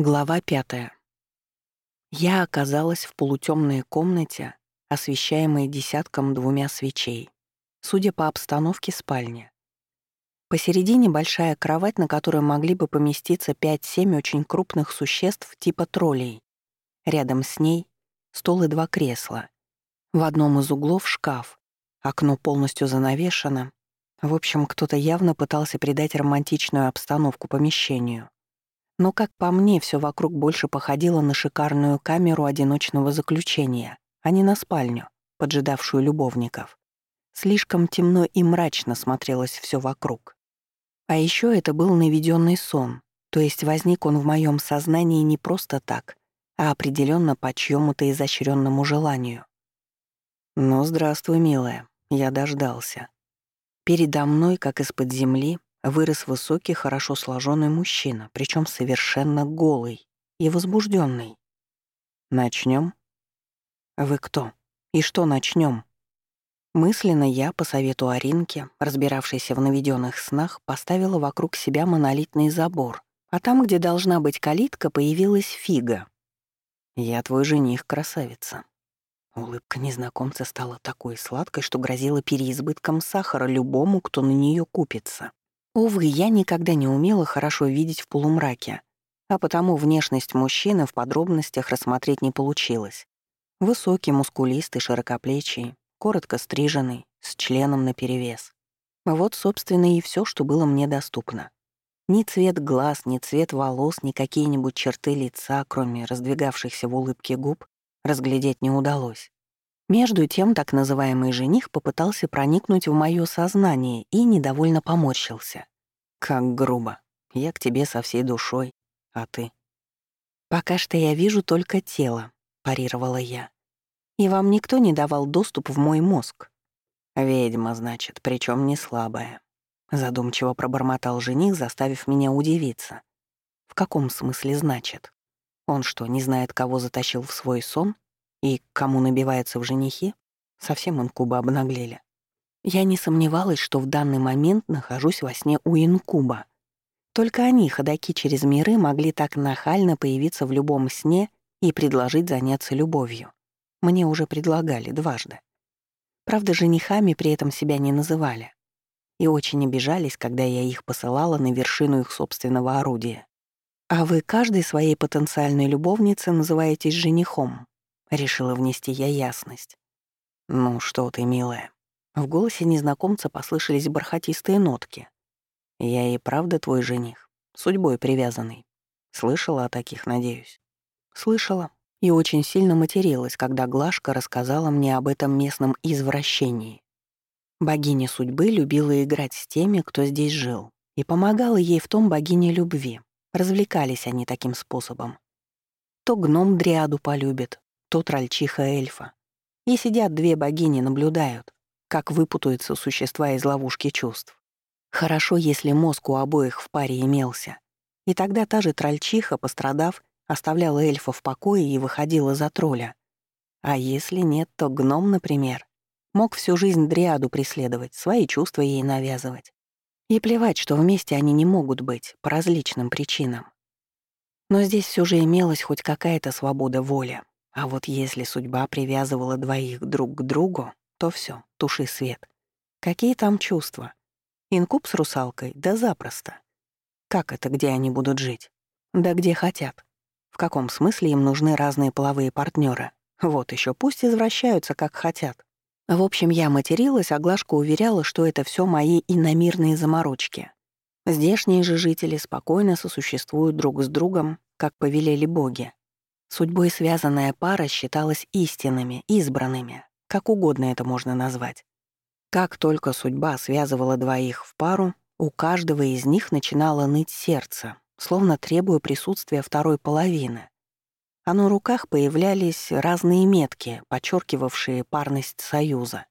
Глава пятая. Я оказалась в полутемной комнате, освещаемой десятком двумя свечей. Судя по обстановке, спальня. Посередине большая кровать, на которой могли бы поместиться 5-7 очень крупных существ типа троллей. Рядом с ней — стол и два кресла. В одном из углов — шкаф. Окно полностью занавешено. В общем, кто-то явно пытался придать романтичную обстановку помещению. Но, как по мне, все вокруг больше походило на шикарную камеру одиночного заключения, а не на спальню, поджидавшую любовников. Слишком темно и мрачно смотрелось все вокруг. А еще это был наведенный сон, то есть возник он в моем сознании не просто так, а определенно по чьему-то изощренному желанию. «Ну, здравствуй, милая, я дождался». Передо мной, как из-под земли, вырос высокий, хорошо сложенный мужчина, причем совершенно голый и возбужденный. Начнем? Вы кто? И что начнем? Мысленно я, по совету Аринки, разбиравшейся в наведенных снах, поставила вокруг себя монолитный забор, а там, где должна быть калитка, появилась фига. «Я твой жених, красавица». Улыбка незнакомца стала такой сладкой, что грозила переизбытком сахара любому, кто на нее купится. Увы, я никогда не умела хорошо видеть в полумраке, а потому внешность мужчины в подробностях рассмотреть не получилось. Высокий, мускулистый, широкоплечий, коротко стриженный, с членом наперевес. Вот, собственно, и все, что было мне доступно. Ни цвет глаз, ни цвет волос, ни какие-нибудь черты лица, кроме раздвигавшихся в улыбке губ, разглядеть не удалось. Между тем так называемый жених попытался проникнуть в моё сознание и недовольно поморщился. «Как грубо. Я к тебе со всей душой, а ты?» «Пока что я вижу только тело», — парировала я. «И вам никто не давал доступ в мой мозг». «Ведьма, значит, причем не слабая», — задумчиво пробормотал жених, заставив меня удивиться. «В каком смысле значит? Он что, не знает, кого затащил в свой сон?» И кому набивается в женихи, совсем инкуба обнаглели. Я не сомневалась, что в данный момент нахожусь во сне у инкуба. Только они, ходаки через миры, могли так нахально появиться в любом сне и предложить заняться любовью. Мне уже предлагали дважды. Правда, женихами при этом себя не называли. И очень обижались, когда я их посылала на вершину их собственного орудия. А вы каждой своей потенциальной любовнице называетесь женихом, Решила внести я ясность. «Ну что ты, милая». В голосе незнакомца послышались бархатистые нотки. «Я и правда твой жених, судьбой привязанный. Слышала о таких, надеюсь?» «Слышала. И очень сильно материлась, когда Глашка рассказала мне об этом местном извращении. Богиня судьбы любила играть с теми, кто здесь жил, и помогала ей в том богине любви. Развлекались они таким способом. То гном дриаду полюбит, то трольчиха эльфа. И сидят две богини, наблюдают, как выпутаются существа из ловушки чувств. Хорошо, если мозг у обоих в паре имелся. И тогда та же трольчиха, пострадав, оставляла эльфа в покое и выходила за тролля. А если нет, то гном, например, мог всю жизнь дриаду преследовать, свои чувства ей навязывать. И плевать, что вместе они не могут быть, по различным причинам. Но здесь все же имелась хоть какая-то свобода воли. А вот если судьба привязывала двоих друг к другу, то все, туши свет. Какие там чувства? Инкуб с русалкой? Да запросто. Как это, где они будут жить? Да где хотят. В каком смысле им нужны разные половые партнеры? Вот еще пусть извращаются, как хотят. В общем, я материлась, а Глашка уверяла, что это все мои иномирные заморочки. Здешние же жители спокойно сосуществуют друг с другом, как повелели боги. Судьбой связанная пара считалась истинными, избранными, как угодно это можно назвать. Как только судьба связывала двоих в пару, у каждого из них начинало ныть сердце, словно требуя присутствия второй половины. А на руках появлялись разные метки, подчеркивавшие парность союза.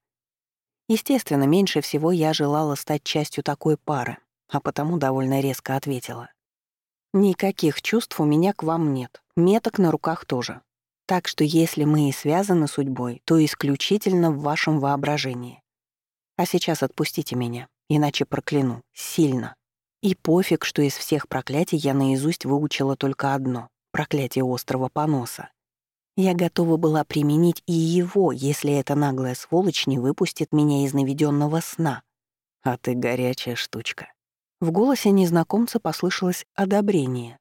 Естественно, меньше всего я желала стать частью такой пары, а потому довольно резко ответила. «Никаких чувств у меня к вам нет. Меток на руках тоже. Так что если мы и связаны судьбой, то исключительно в вашем воображении. А сейчас отпустите меня, иначе прокляну. Сильно. И пофиг, что из всех проклятий я наизусть выучила только одно. проклятие острова Поноса. Я готова была применить и его, если эта наглая сволочь не выпустит меня из наведенного сна. А ты горячая штучка. В голосе незнакомца послышалось одобрение.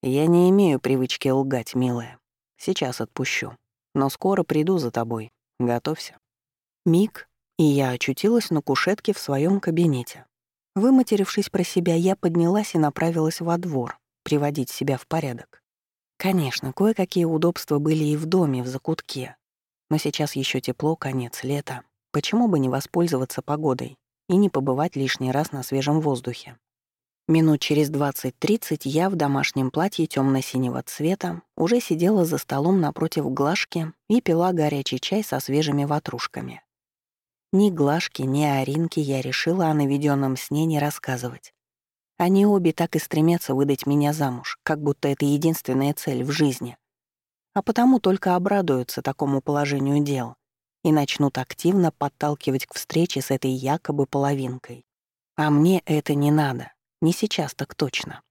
Я не имею привычки лгать, милая. Сейчас отпущу. Но скоро приду за тобой. Готовься. Миг, и я очутилась на кушетке в своем кабинете. Выматерившись про себя, я поднялась и направилась во двор, приводить себя в порядок. Конечно, кое-какие удобства были и в доме, в закутке. Но сейчас еще тепло, конец лета. Почему бы не воспользоваться погодой и не побывать лишний раз на свежем воздухе? Минут через 20-30 я в домашнем платье темно синего цвета уже сидела за столом напротив Глашки и пила горячий чай со свежими ватрушками. Ни Глашки, ни Аринки я решила о наведенном сне не рассказывать. Они обе так и стремятся выдать меня замуж, как будто это единственная цель в жизни. А потому только обрадуются такому положению дел и начнут активно подталкивать к встрече с этой якобы половинкой. А мне это не надо, не сейчас так точно.